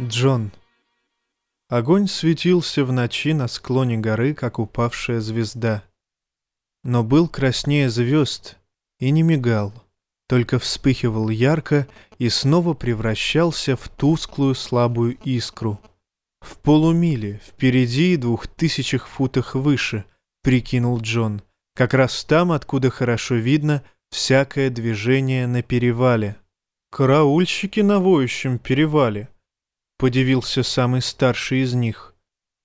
Джон. Огонь светился в ночи на склоне горы, как упавшая звезда. Но был краснее звезд и не мигал, только вспыхивал ярко и снова превращался в тусклую слабую искру. В полумиле, впереди и двух тысячах футах выше, прикинул Джон, как раз там, откуда хорошо видно всякое движение на перевале. Караульщики на воющем перевале —— подивился самый старший из них.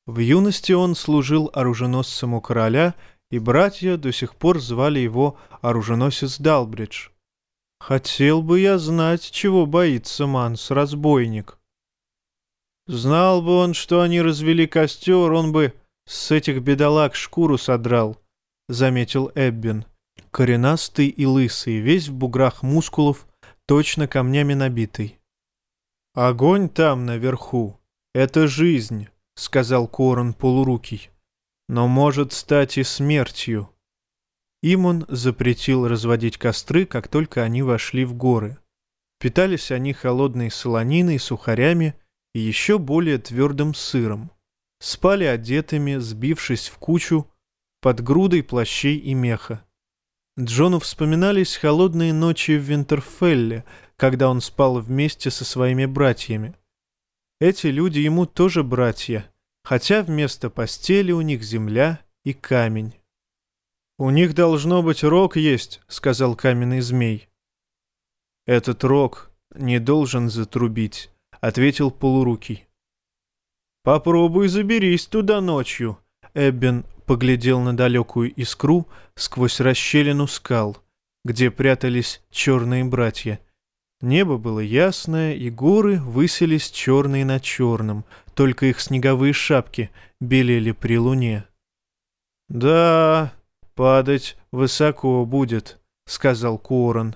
В юности он служил оруженосцем у короля, и братья до сих пор звали его оруженосец Далбридж. «Хотел бы я знать, чего боится Манс, разбойник». Знал бы он, что они развели костер, он бы с этих бедолаг шкуру содрал, — заметил Эббин. Коренастый и лысый, весь в буграх мускулов, точно камнями набитый. «Огонь там, наверху, — это жизнь», — сказал Корон полурукий, — «но может стать и смертью». Им он запретил разводить костры, как только они вошли в горы. Питались они холодной солониной, сухарями и еще более твердым сыром. Спали одетыми, сбившись в кучу, под грудой плащей и меха. Джону вспоминались холодные ночи в Винтерфелле, когда он спал вместе со своими братьями. Эти люди ему тоже братья, хотя вместо постели у них земля и камень. «У них должно быть рог есть», — сказал каменный змей. «Этот рог не должен затрубить», — ответил полурукий. «Попробуй заберись туда ночью», — Эббин поглядел на далекую искру сквозь расщелину скал, где прятались черные братья — Небо было ясное, и горы высились черные на черном, только их снеговые шапки белели при луне. «Да, падать высоко будет», — сказал Корон.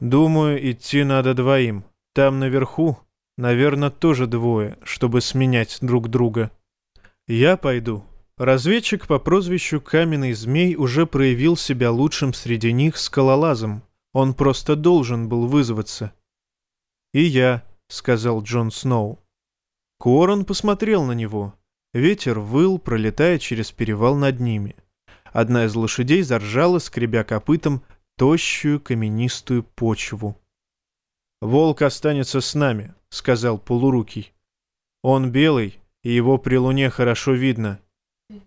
«Думаю, идти надо двоим. Там наверху, наверное, тоже двое, чтобы сменять друг друга. Я пойду». Разведчик по прозвищу Каменный Змей уже проявил себя лучшим среди них скалолазом — он просто должен был вызваться. «И я», — сказал Джон Сноу. Корон посмотрел на него. Ветер выл, пролетая через перевал над ними. Одна из лошадей заржала, скребя копытом тощую каменистую почву. «Волк останется с нами», — сказал полурукий. «Он белый, и его при луне хорошо видно.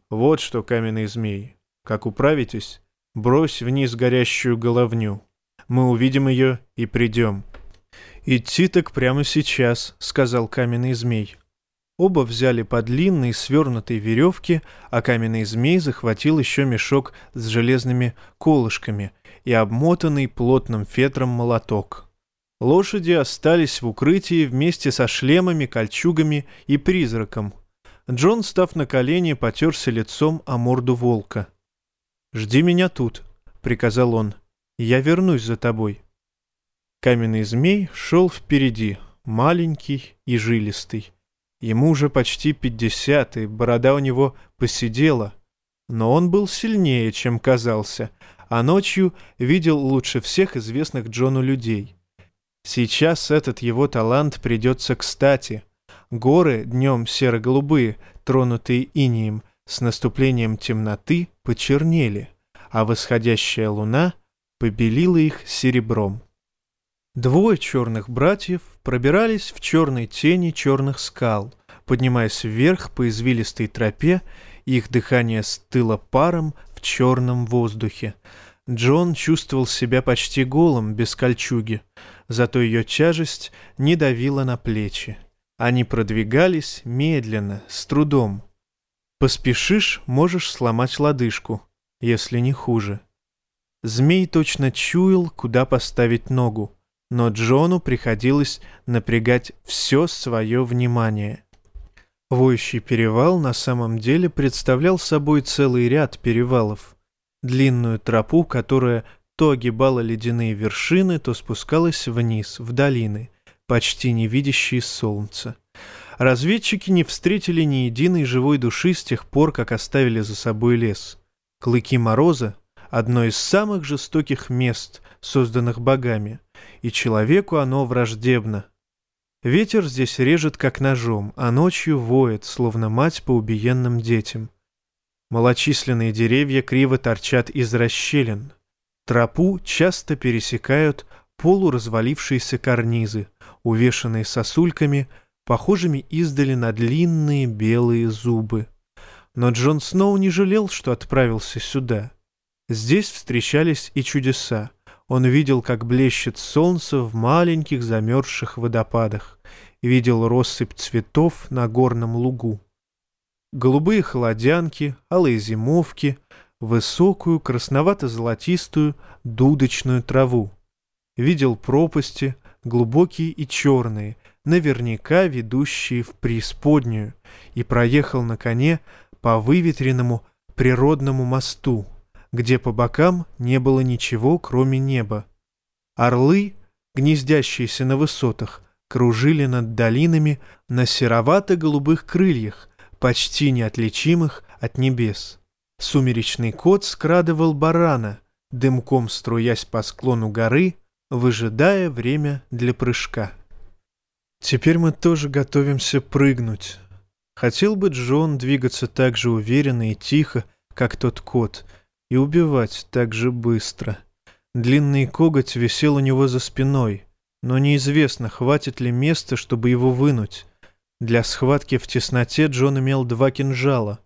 Вот что, каменный змей, как управитесь, брось вниз горящую головню». Мы увидим ее и придем». «Идти так прямо сейчас», — сказал каменный змей. Оба взяли по длинной свернутой веревке, а каменный змей захватил еще мешок с железными колышками и обмотанный плотным фетром молоток. Лошади остались в укрытии вместе со шлемами, кольчугами и призраком. Джон, став на колени, потерся лицом о морду волка. «Жди меня тут», — приказал он. Я вернусь за тобой». Каменный змей шел впереди, маленький и жилистый. Ему уже почти пятьдесят, и борода у него посидела. Но он был сильнее, чем казался, а ночью видел лучше всех известных Джону людей. Сейчас этот его талант придется кстати. Горы днем серо-голубые, тронутые инием, с наступлением темноты почернели, а восходящая луна — побелила их серебром. Двое черных братьев пробирались в черной тени черных скал, поднимаясь вверх по извилистой тропе, их дыхание стыло паром в черном воздухе. Джон чувствовал себя почти голым, без кольчуги, зато ее тяжесть не давила на плечи. Они продвигались медленно, с трудом. Поспешишь, можешь сломать лодыжку, если не хуже. Змей точно чуял, куда поставить ногу, но Джону приходилось напрягать все свое внимание. Воющий перевал на самом деле представлял собой целый ряд перевалов. Длинную тропу, которая то огибала ледяные вершины, то спускалась вниз, в долины, почти не видящие солнца. Разведчики не встретили ни единой живой души с тех пор, как оставили за собой лес. Клыки Мороза, одно из самых жестоких мест, созданных богами, и человеку оно враждебно. Ветер здесь режет как ножом, а ночью воет, словно мать по убиенным детям. Малочисленные деревья криво торчат из расщелин. Тропу часто пересекают полуразвалившиеся карнизы, увешанные сосульками, похожими издали на длинные белые зубы. Но Джон Сноу не жалел, что отправился сюда. Здесь встречались и чудеса. Он видел, как блещет солнце в маленьких замерзших водопадах, видел россыпь цветов на горном лугу. Голубые холодянки, алые зимовки, высокую красновато-золотистую дудочную траву. Видел пропасти, глубокие и черные, наверняка ведущие в преисподнюю, и проехал на коне по выветренному природному мосту, где по бокам не было ничего, кроме неба. Орлы, гнездящиеся на высотах, кружили над долинами на серовато-голубых крыльях, почти неотличимых от небес. Сумеречный кот скрадывал барана, дымком струясь по склону горы, выжидая время для прыжка. Теперь мы тоже готовимся прыгнуть. Хотел бы Джон двигаться так же уверенно и тихо, как тот кот, и убивать так же быстро. Длинный коготь висел у него за спиной, но неизвестно, хватит ли места, чтобы его вынуть. Для схватки в тесноте Джон имел два кинжала.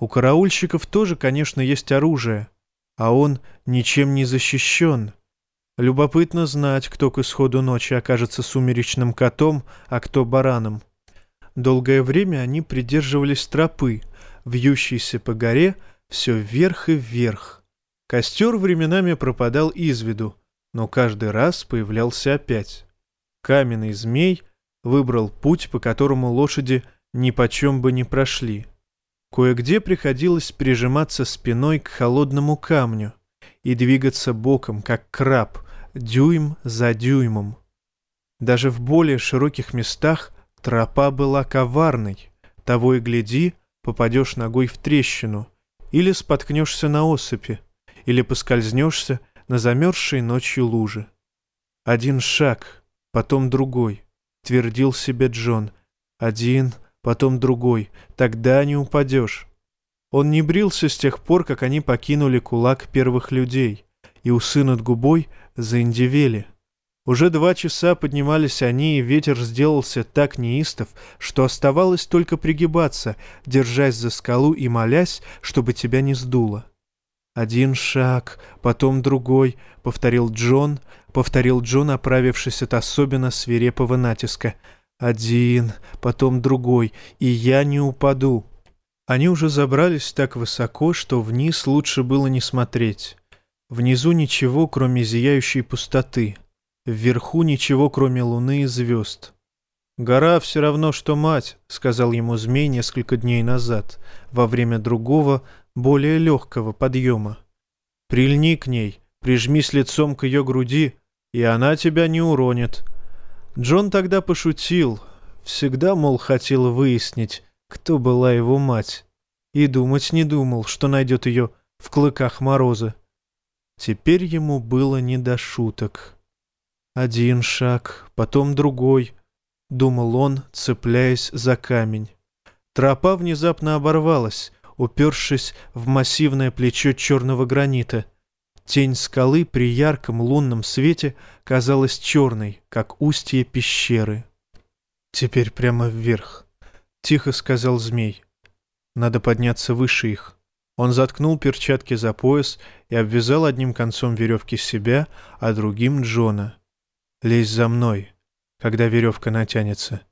У караульщиков тоже, конечно, есть оружие, а он ничем не защищен. Любопытно знать, кто к исходу ночи окажется сумеречным котом, а кто бараном. Долгое время они придерживались тропы, вьющейся по горе все вверх и вверх. Костер временами пропадал из виду, но каждый раз появлялся опять. Каменный змей выбрал путь, по которому лошади ни почем бы не прошли. Кое-где приходилось прижиматься спиной к холодному камню и двигаться боком, как краб, дюйм за дюймом. Даже в более широких местах тропа была коварной. Того и гляди, попадешь ногой в трещину, или споткнешься на осыпи, или поскользнешься на замерзшей ночью луже. Один шаг, потом другой, твердил себе Джон. Один, потом другой, тогда не упадешь. Он не брился с тех пор, как они покинули кулак первых людей, и усы над губой заиндивели. Уже два часа поднимались они, и ветер сделался так неистов, что оставалось только пригибаться, держась за скалу и молясь, чтобы тебя не сдуло. «Один шаг, потом другой», — повторил Джон, повторил Джон, оправившись от особенно свирепого натиска. «Один, потом другой, и я не упаду». Они уже забрались так высоко, что вниз лучше было не смотреть. Внизу ничего, кроме зияющей пустоты. Вверху ничего, кроме луны и звезд. «Гора все равно, что мать», — сказал ему змей несколько дней назад, во время другого, более легкого подъема. «Прильни к ней, прижмись лицом к ее груди, и она тебя не уронит». Джон тогда пошутил, всегда, мол, хотел выяснить, кто была его мать, и думать не думал, что найдет ее в клыках мороза. Теперь ему было не до шуток. Один шаг, потом другой, — думал он, цепляясь за камень. Тропа внезапно оборвалась, упершись в массивное плечо черного гранита. Тень скалы при ярком лунном свете казалась черной, как устье пещеры. «Теперь прямо вверх», — тихо сказал змей. «Надо подняться выше их». Он заткнул перчатки за пояс и обвязал одним концом веревки себя, а другим Джона. «Лезь за мной, когда веревка натянется».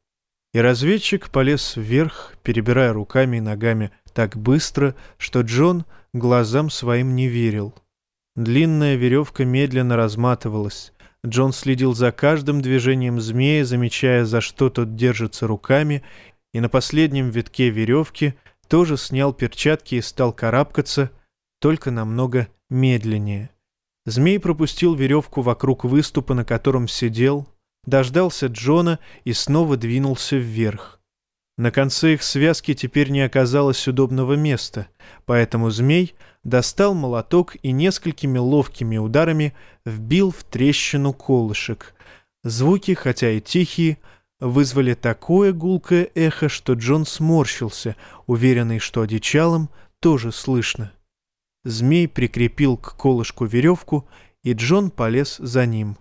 И разведчик полез вверх, перебирая руками и ногами так быстро, что Джон глазам своим не верил. Длинная веревка медленно разматывалась. Джон следил за каждым движением змея, замечая, за что тот держится руками, и на последнем витке веревки — тоже снял перчатки и стал карабкаться, только намного медленнее. Змей пропустил веревку вокруг выступа, на котором сидел, дождался Джона и снова двинулся вверх. На конце их связки теперь не оказалось удобного места, поэтому змей достал молоток и несколькими ловкими ударами вбил в трещину колышек. Звуки, хотя и тихие, вызвали такое гулкое эхо, что Джон сморщился, уверенный, что одичалом тоже слышно. Змей прикрепил к колышку веревку, и Джон полез за ним.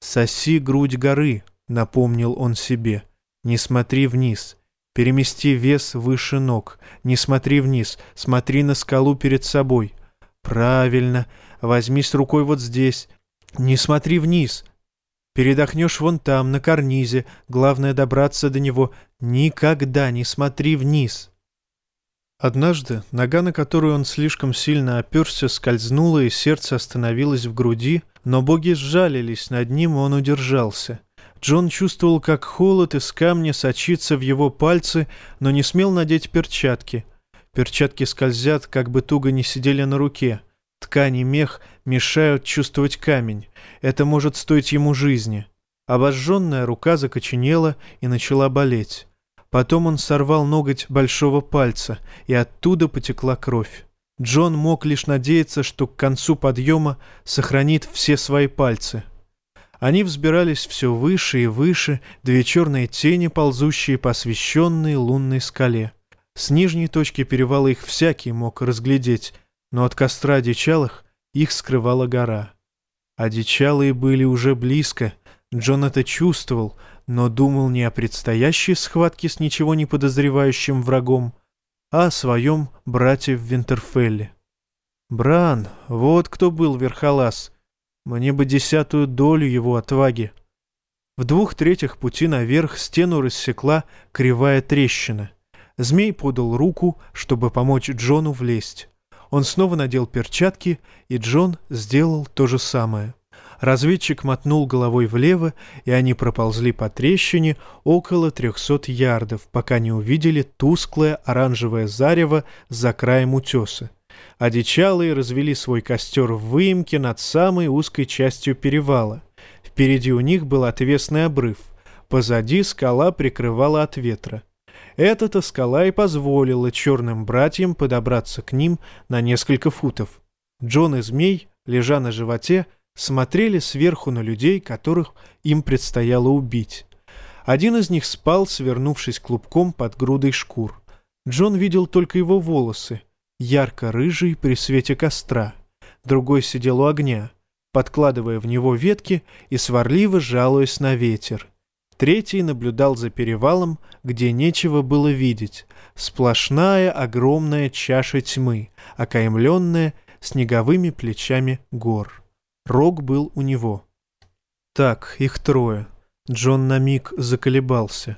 «Соси грудь горы», — напомнил он себе. «Не смотри вниз. Перемести вес выше ног. Не смотри вниз. Смотри на скалу перед собой. Правильно. Возьмись рукой вот здесь. Не смотри вниз. Передохнешь вон там, на карнизе. Главное добраться до него. Никогда не смотри вниз». Однажды нога, на которую он слишком сильно оперся, скользнула, и сердце остановилось в груди, но боги сжалились над ним, и он удержался. Джон чувствовал, как холод из камня сочится в его пальцы, но не смел надеть перчатки. Перчатки скользят, как бы туго не сидели на руке. Ткань и мех мешают чувствовать камень. Это может стоить ему жизни. Обожженная рука закоченела и начала болеть. Потом он сорвал ноготь большого пальца, и оттуда потекла кровь. Джон мог лишь надеяться, что к концу подъема сохранит все свои пальцы. Они взбирались все выше и выше, две черные тени, ползущие по освещенной лунной скале. С нижней точки перевала их всякий мог разглядеть, но от костра одичалых их скрывала гора. Одичалые были уже близко, Джон это чувствовал — но думал не о предстоящей схватке с ничего не подозревающим врагом, а о своем брате в Винтерфелле. Бран, вот кто был Верхолаз. Мне бы десятую долю его отваги. В двух третьих пути наверх стену рассекла кривая трещина. Змей подал руку, чтобы помочь Джону влезть. Он снова надел перчатки, и Джон сделал то же самое. Разведчик мотнул головой влево, и они проползли по трещине около трехсот ярдов, пока не увидели тусклое оранжевое зарево за краем утеса. Одичалые развели свой костер в выемке над самой узкой частью перевала. Впереди у них был отвесный обрыв. Позади скала прикрывала от ветра. Эта-то скала и позволила черным братьям подобраться к ним на несколько футов. Джон и Змей, лежа на животе, смотрели сверху на людей, которых им предстояло убить. Один из них спал, свернувшись клубком под грудой шкур. Джон видел только его волосы, ярко-рыжий при свете костра. Другой сидел у огня, подкладывая в него ветки и сварливо жалуясь на ветер. Третий наблюдал за перевалом, где нечего было видеть. Сплошная огромная чаша тьмы, окаймленная снеговыми плечами гор. Рог был у него. Так, их трое. Джон на миг заколебался.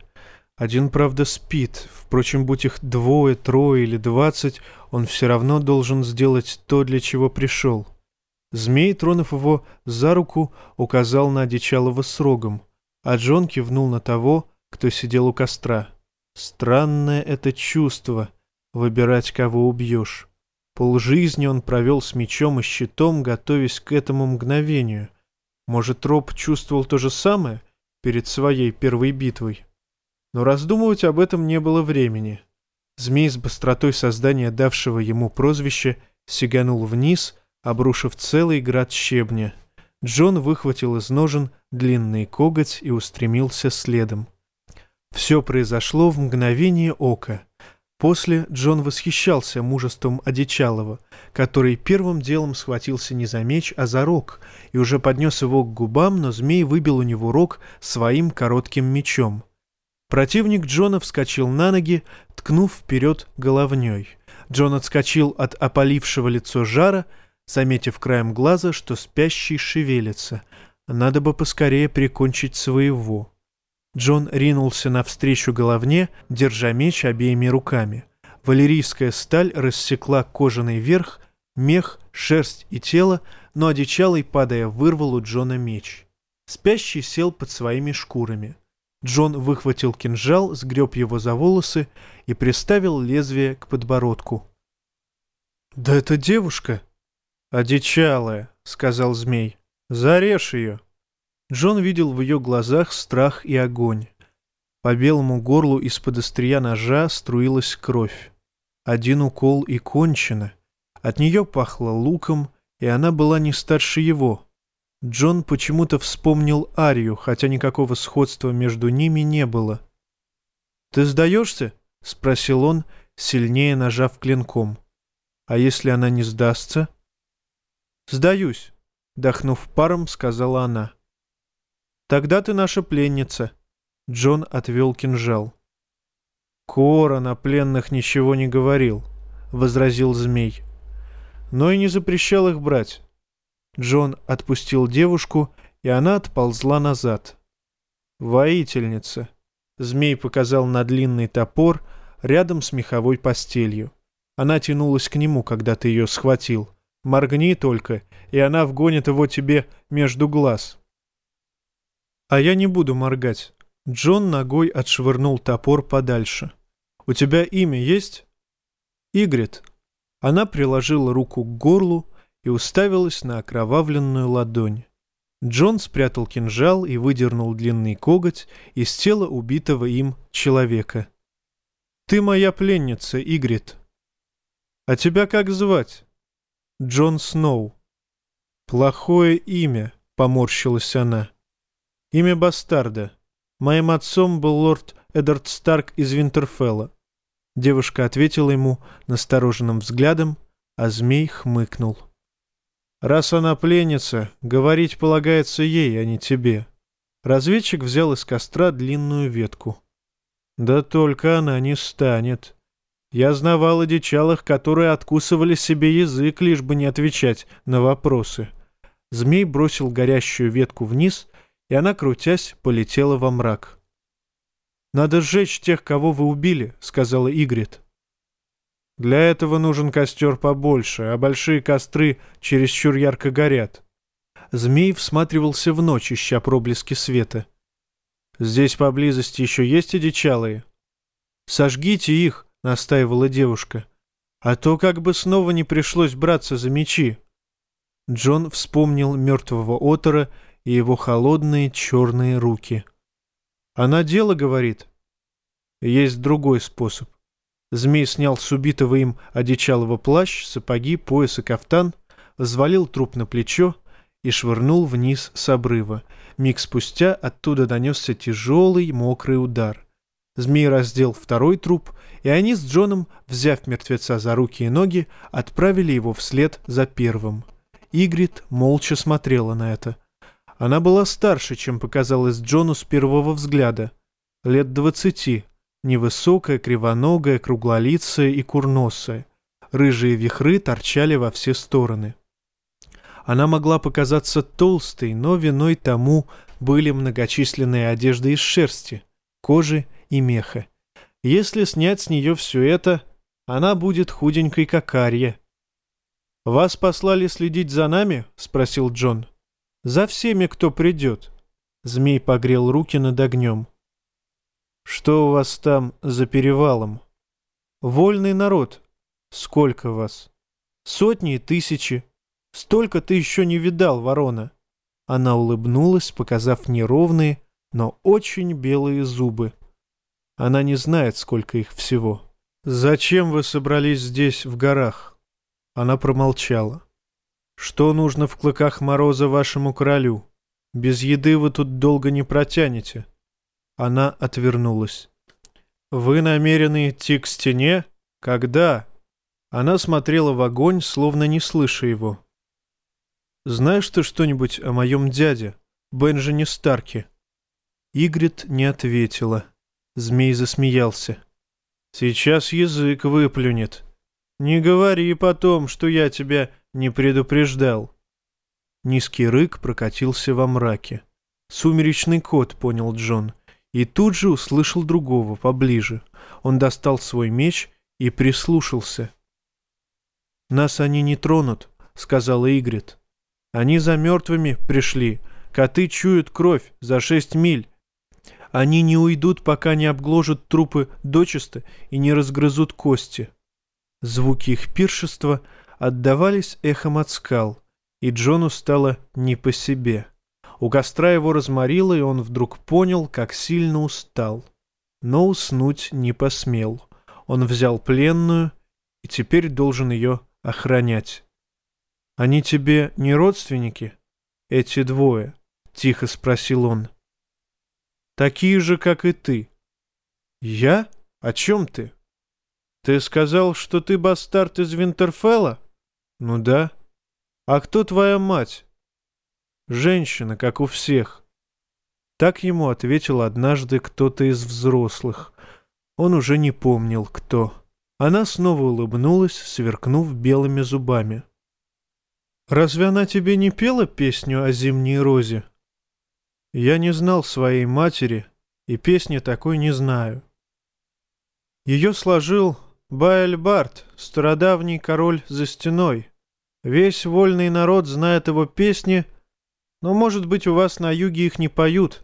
Один, правда, спит. Впрочем, будь их двое, трое или двадцать, он все равно должен сделать то, для чего пришел. Змей, тронув его за руку, указал на одичалого с рогом, а Джон кивнул на того, кто сидел у костра. Странное это чувство — выбирать, кого убьешь. Полжизни он провел с мечом и щитом, готовясь к этому мгновению. Может, Роб чувствовал то же самое перед своей первой битвой? Но раздумывать об этом не было времени. Змей с быстротой создания, давшего ему прозвище, сиганул вниз, обрушив целый град щебня. Джон выхватил из ножен длинный коготь и устремился следом. Все произошло в мгновение ока — После Джон восхищался мужеством Одичалова, который первым делом схватился не за меч, а за рог, и уже поднес его к губам, но змей выбил у него рог своим коротким мечом. Противник Джона вскочил на ноги, ткнув вперед головней. Джон отскочил от опалившего лицо жара, заметив краем глаза, что спящий шевелится. Надо бы поскорее прикончить своего. Джон ринулся навстречу головне, держа меч обеими руками. Валерийская сталь рассекла кожаный верх, мех, шерсть и тело, но одичалый, падая, вырвал у Джона меч. Спящий сел под своими шкурами. Джон выхватил кинжал, сгреб его за волосы и приставил лезвие к подбородку. «Да это девушка!» «Одичалая», — сказал змей. «Зарежь ее!» Джон видел в ее глазах страх и огонь. По белому горлу из-под острия ножа струилась кровь. Один укол и кончено. От нее пахло луком, и она была не старше его. Джон почему-то вспомнил Арию, хотя никакого сходства между ними не было. «Ты сдаешься?» — спросил он, сильнее нажав клинком. «А если она не сдастся?» «Сдаюсь», — дохнув паром, сказала она. «Тогда ты наша пленница». Джон отвел кинжал. «Кора на пленных ничего не говорил», — возразил змей. «Но и не запрещал их брать». Джон отпустил девушку, и она отползла назад. «Воительница», Змей показал на длинный топор рядом с меховой постелью. Она тянулась к нему, когда ты ее схватил. Моргни только, и она вгонит его тебе между глаз. А я не буду моргать. Джон ногой отшвырнул топор подальше. «У тебя имя есть?» «Игрит». Она приложила руку к горлу и уставилась на окровавленную ладонь. Джон спрятал кинжал и выдернул длинный коготь из тела убитого им человека. «Ты моя пленница, Игрит». «А тебя как звать?» «Джон Сноу». «Плохое имя», — поморщилась она. «Имя бастарда. Моим отцом был лорд Эдард Старк из Винтерфелла». Девушка ответила ему настороженным взглядом, а змей хмыкнул. Раз она пленница, говорить полагается ей, а не тебе. Разведчик взял из костра длинную ветку. Да только она не станет. Я знавал одичалых, которые откусывали себе язык, лишь бы не отвечать на вопросы. Змей бросил горящую ветку вниз, и она, крутясь, полетела во мрак. «Надо сжечь тех, кого вы убили», — сказала Игрит. Для этого нужен костер побольше, а большие костры чересчур ярко горят. Змей всматривался в ночь, ища проблески света. «Здесь поблизости еще есть одичалые?» «Сожгите их», — настаивала девушка. «А то как бы снова не пришлось браться за мечи». Джон вспомнил мертвого Отора и его холодные черные руки. «Она дело, — говорит. Есть другой способ. Змей снял с убитого им одичалого плащ, сапоги, пояс и кафтан, взвалил труп на плечо и швырнул вниз с обрыва. Миг спустя оттуда донесся тяжелый мокрый удар. Змей раздел второй труп, и они с Джоном, взяв мертвеца за руки и ноги, отправили его вслед за первым. Игрит молча смотрела на это. Она была старше, чем показалось Джону с первого взгляда. Лет двадцати, Невысокая, кривоногая, круглолицая и курносая. Рыжие вихры торчали во все стороны. Она могла показаться толстой, но виной тому были многочисленные одежды из шерсти, кожи и меха. Если снять с нее все это, она будет худенькой, как Арья. «Вас послали следить за нами?» — спросил Джон. «За всеми, кто придет». Змей погрел руки над огнем. Что у вас там за перевалом? Вольный народ. Сколько вас? Сотни и тысячи. Столько ты еще не видал, ворона. Она улыбнулась, показав неровные, но очень белые зубы. Она не знает, сколько их всего. «Зачем вы собрались здесь, в горах?» Она промолчала. «Что нужно в клыках мороза вашему королю? Без еды вы тут долго не протянете». Она отвернулась. «Вы намерены идти к стене? Когда?» Она смотрела в огонь, словно не слыша его. «Знаешь ты что-нибудь о моем дяде, Бенджине Старке?» Игрит не ответила. Змей засмеялся. «Сейчас язык выплюнет. Не говори потом, что я тебя не предупреждал». Низкий рык прокатился во мраке. «Сумеречный кот», — понял Джон, — и тут же услышал другого, поближе. Он достал свой меч и прислушался. «Нас они не тронут», — сказала Игрит. «Они за мертвыми пришли. Коты чуют кровь за шесть миль. Они не уйдут, пока не обгложат трупы дочисто и не разгрызут кости». Звуки их пиршества отдавались эхом от скал, и Джону стало не по себе. У костра его разморило, и он вдруг понял, как сильно устал. Но уснуть не посмел. Он взял пленную и теперь должен ее охранять. «Они тебе не родственники?» эти двое?» — тихо спросил он. «Такие же, как и ты». «Я? О чем ты?» «Ты сказал, что ты бастард из Винтерфелла?» «Ну да». «А кто твоя мать?» «Женщина, как у всех». Так ему ответил однажды кто-то из взрослых. Он уже не помнил, кто. Она снова улыбнулась, сверкнув белыми зубами. «Разве она тебе не пела песню о зимней розе?» «Я не знал своей матери, и песни такой не знаю». Ее сложил Баэльбард, стародавний король за стеной. Весь вольный народ знает его песни, но, может быть, у вас на юге их не поют.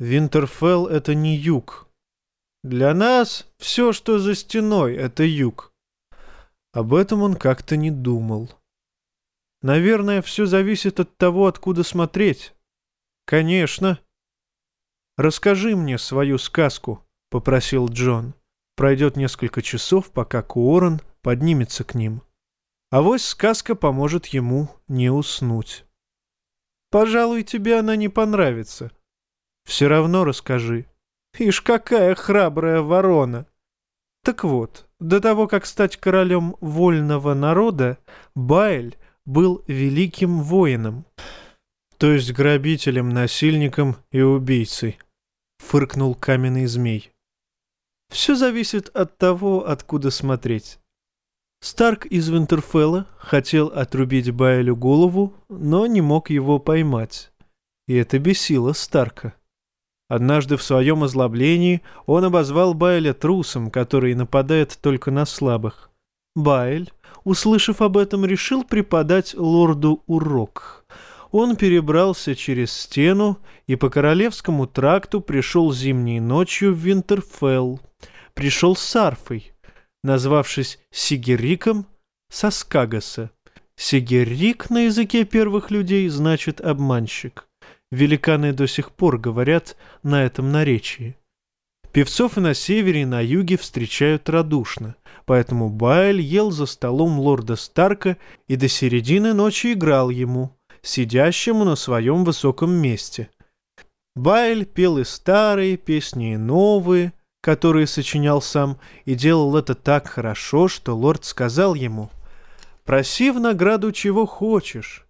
Винтерфелл — это не юг. Для нас все, что за стеной, — это юг. Об этом он как-то не думал. Наверное, все зависит от того, откуда смотреть. Конечно. Расскажи мне свою сказку, — попросил Джон. Пройдет несколько часов, пока Куоррен поднимется к ним. А вось сказка поможет ему не уснуть. Пожалуй, тебе она не понравится. Все равно расскажи. Ишь, какая храбрая ворона! Так вот, до того, как стать королем вольного народа, Байль был великим воином. То есть грабителем, насильником и убийцей, фыркнул каменный змей. Все зависит от того, откуда смотреть. Старк из Винтерфелла хотел отрубить Байлю голову, но не мог его поймать. И это бесило Старка. Однажды в своем озлоблении он обозвал Байля трусом, который нападает только на слабых. Байль, услышав об этом, решил преподать лорду урок. Он перебрался через стену и по Королевскому тракту пришел зимней ночью в Винтерфелл пришел с арфой, назвавшись Сигериком Соскагаса. Сигерик на языке первых людей значит «обманщик». Великаны до сих пор говорят на этом наречии. Певцов и на севере, и на юге встречают радушно, поэтому Байль ел за столом лорда Старка и до середины ночи играл ему, сидящему на своем высоком месте. Байль пел и старые песни, и новые, которые сочинял сам, и делал это так хорошо, что лорд сказал ему, «Проси в награду чего хочешь».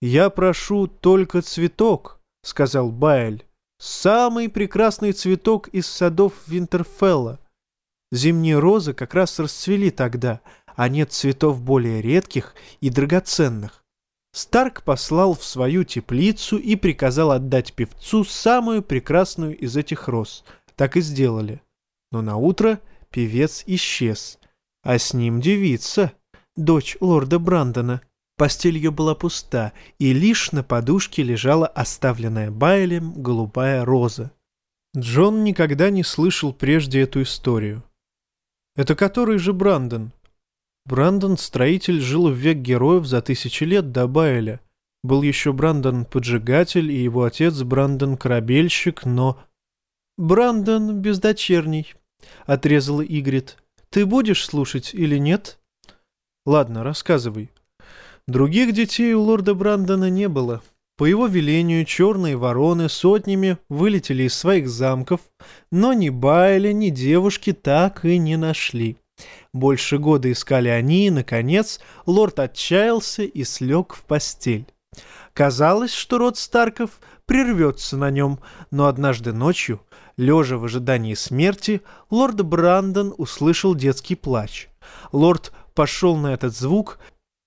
«Я прошу только цветок», — сказал Байль, «самый прекрасный цветок из садов Винтерфелла. Зимние розы как раз расцвели тогда, а нет цветов более редких и драгоценных. Старк послал в свою теплицу и приказал отдать певцу самую прекрасную из этих роз — так и сделали. Но на утро певец исчез, а с ним девица, дочь лорда Брандона. Постель ее была пуста, и лишь на подушке лежала оставленная Байлем голубая роза. Джон никогда не слышал прежде эту историю. Это который же Брандон? Брандон, строитель, жил в век героев за тысячи лет до Байля. Был еще Брандон поджигатель и его отец Брандон корабельщик, но «Брандон бездочерний», — отрезала Игрит. «Ты будешь слушать или нет?» «Ладно, рассказывай». Других детей у лорда Брандона не было. По его велению черные вороны сотнями вылетели из своих замков, но ни Байля, ни девушки так и не нашли. Больше года искали они, и, наконец, лорд отчаялся и слег в постель. Казалось, что род Старков прервется на нем, но однажды ночью Лежа в ожидании смерти, лорд Брандон услышал детский плач. Лорд пошел на этот звук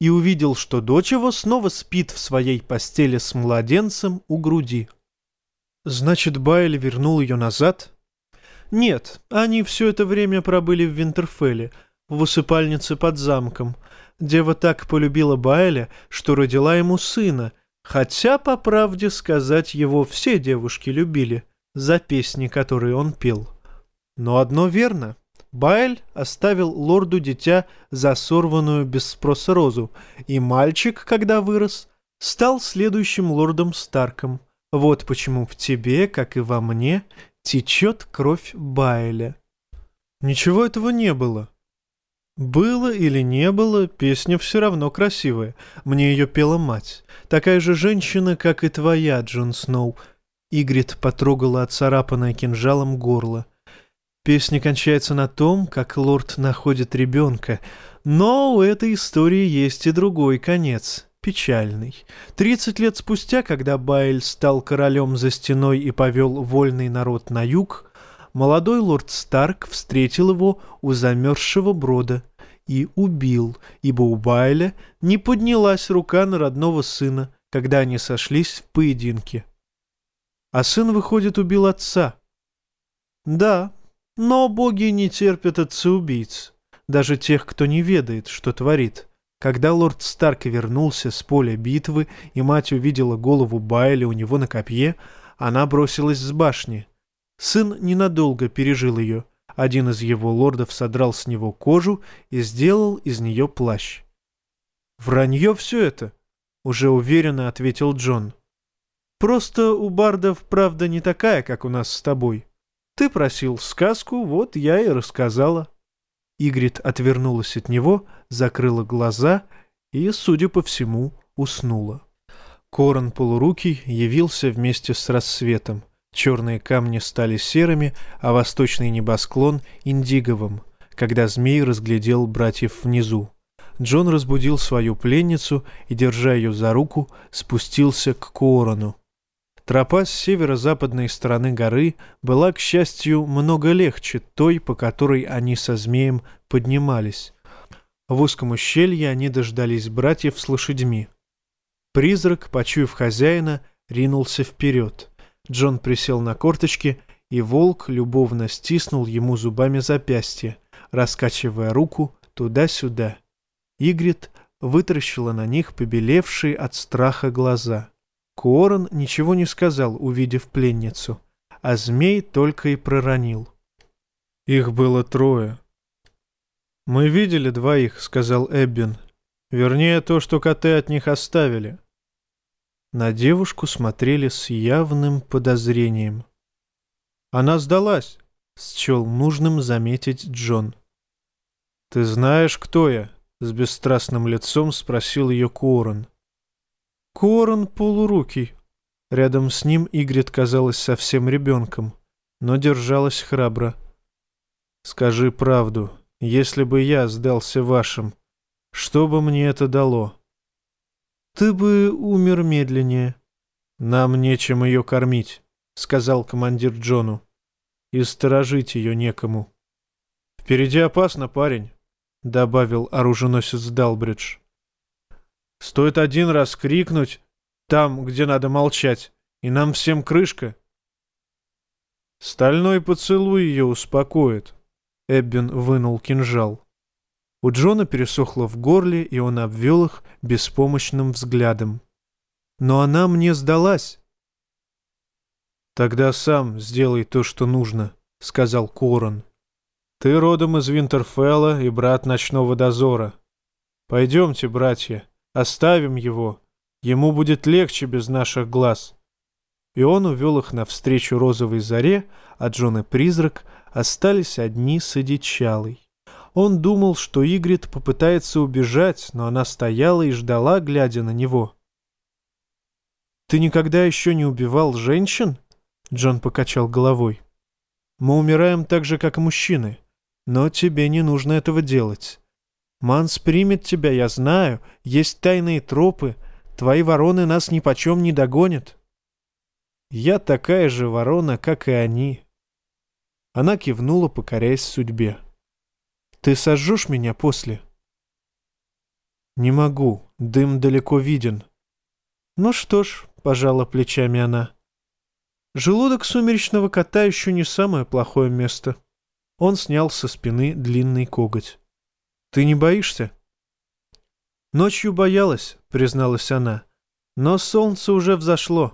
и увидел, что дочь его снова спит в своей постели с младенцем у груди. Значит, Байль вернул ее назад? Нет, они все это время пробыли в Винтерфелле, в усыпальнице под замком. Дева так полюбила Байля, что родила ему сына, хотя, по правде сказать, его все девушки любили — за песни, которые он пел. Но одно верно. Байль оставил лорду дитя за сорванную без спроса розу, и мальчик, когда вырос, стал следующим лордом Старком. Вот почему в тебе, как и во мне, течет кровь Байля. Ничего этого не было. Было или не было, песня все равно красивая. Мне ее пела мать. Такая же женщина, как и твоя, Джон Сноу. Игрит потрогала отцарапанное кинжалом горло. Песня кончается на том, как лорд находит ребенка. Но у этой истории есть и другой конец, печальный. Тридцать лет спустя, когда Байль стал королем за стеной и повел вольный народ на юг, молодой лорд Старк встретил его у замерзшего брода и убил, ибо у Байля не поднялась рука на родного сына, когда они сошлись в поединке. А сын, выходит, убил отца. Да, но боги не терпят отца-убийц, даже тех, кто не ведает, что творит. Когда лорд Старк вернулся с поля битвы, и мать увидела голову Байля у него на копье, она бросилась с башни — Сын ненадолго пережил ее. Один из его лордов содрал с него кожу и сделал из нее плащ. «Вранье все это», — уже уверенно ответил Джон. «Просто у бардов правда не такая, как у нас с тобой. Ты просил сказку, вот я и рассказала». Игрит отвернулась от него, закрыла глаза и, судя по всему, уснула. Корон полурукий явился вместе с рассветом. Черные камни стали серыми, а восточный небосклон — индиговым, когда змей разглядел братьев внизу. Джон разбудил свою пленницу и, держа ее за руку, спустился к Корону. Тропа с северо-западной стороны горы была, к счастью, много легче той, по которой они со змеем поднимались. В узком ущелье они дождались братьев с лошадьми. Призрак, почуяв хозяина, ринулся вперед — Джон присел на корточки, и волк любовно стиснул ему зубами запястье, раскачивая руку туда-сюда. Игрит вытаращила на них побелевшие от страха глаза. Куорон ничего не сказал, увидев пленницу, а змей только и проронил. Их было трое. «Мы видели двоих», — сказал Эббин. «Вернее, то, что коты от них оставили. На девушку смотрели с явным подозрением. «Она сдалась», — счел нужным заметить Джон. «Ты знаешь, кто я?» — с бесстрастным лицом спросил ее Корон. Корон полурукий. Рядом с ним Игрит казалась совсем ребенком, но держалась храбро. «Скажи правду, если бы я сдался вашим, что бы мне это дало?» «Ты бы умер медленнее». «Нам нечем ее кормить», — сказал командир Джону. «И сторожить ее некому». «Впереди опасно, парень», — добавил оруженосец Далбридж. «Стоит один раз крикнуть там, где надо молчать, и нам всем крышка». «Стальной поцелуй ее успокоит», — Эббин вынул кинжал. У Джона пересохло в горле, и он обвел их беспомощным взглядом. «Но она мне сдалась!» «Тогда сам сделай то, что нужно», — сказал Корон. «Ты родом из Винтерфелла и брат ночного дозора. Пойдемте, братья, оставим его. Ему будет легче без наших глаз». И он увел их навстречу розовой заре, а Джон и призрак остались одни с одичалой. Он думал, что Игрит попытается убежать, но она стояла и ждала, глядя на него. «Ты никогда еще не убивал женщин?» Джон покачал головой. «Мы умираем так же, как мужчины, но тебе не нужно этого делать. Манс примет тебя, я знаю, есть тайные тропы, твои вороны нас нипочем не догонят». «Я такая же ворона, как и они». Она кивнула, покоряясь судьбе. Ты сожжешь меня после?» «Не могу, дым далеко виден». «Ну что ж», — пожала плечами она. «Желудок сумеречного кота еще не самое плохое место». Он снял со спины длинный коготь. «Ты не боишься?» «Ночью боялась», — призналась она. «Но солнце уже взошло».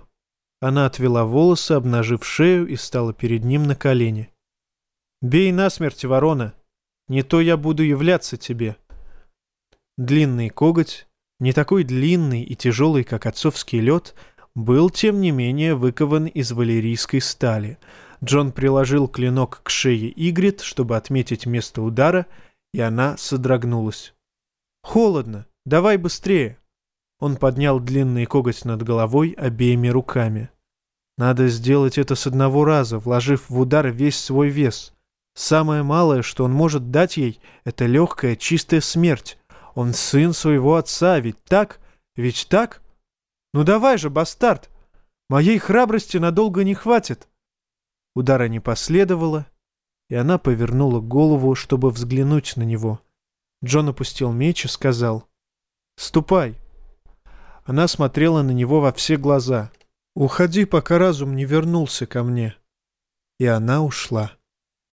Она отвела волосы, обнажив шею, и стала перед ним на колени. «Бей насмерть, ворона!» не то я буду являться тебе. Длинный коготь, не такой длинный и тяжелый, как отцовский лед, был, тем не менее, выкован из валерийской стали. Джон приложил клинок к шее Игрит, чтобы отметить место удара, и она содрогнулась. «Холодно! Давай быстрее!» Он поднял длинный коготь над головой обеими руками. Надо сделать это с одного раза, вложив в удар весь свой вес. Самое малое, что он может дать ей, это легкая, чистая смерть. Он сын своего отца, ведь так? Ведь так? Ну давай же, бастард! Моей храбрости надолго не хватит. Удара не последовало, и она повернула голову, чтобы взглянуть на него. Джон опустил меч и сказал «Ступай». Она смотрела на него во все глаза. «Уходи, пока разум не вернулся ко мне». И она ушла.